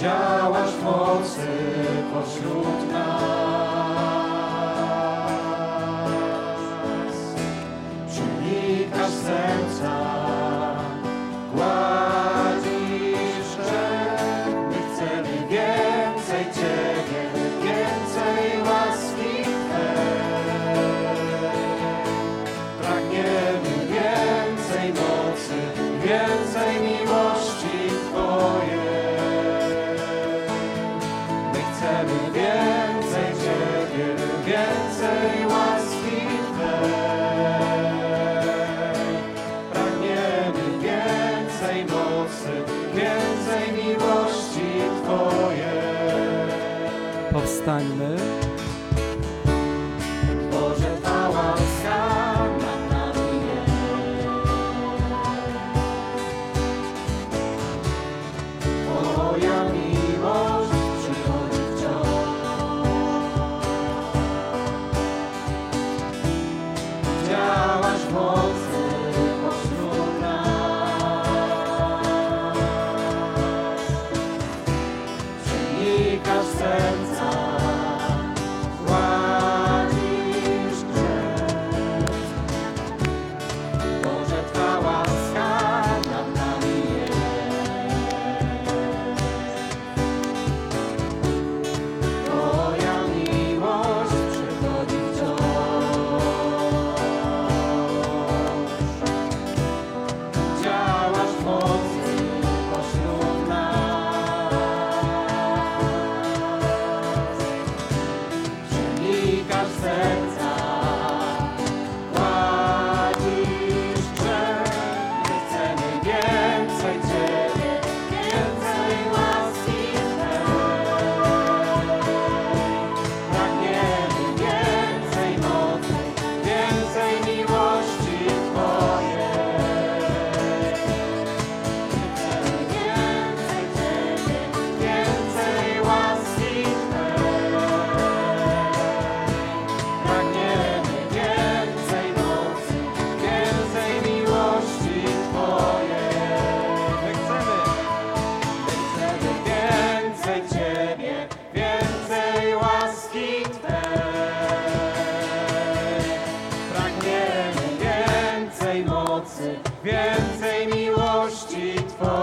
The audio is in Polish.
działasz w mocy pośród nas. Przenikasz serca, gładzisz grzech, my chcemy więcej Ciebie, więcej łaski Twej. Pragniemy więcej mocy, więcej mocy, więcej miłości Twojej. Powstańmy. Boże, Twa łaska nad nami. Twoja miłość przychodzi wciąż. Działasz. dotyka serca. miłości Twojej.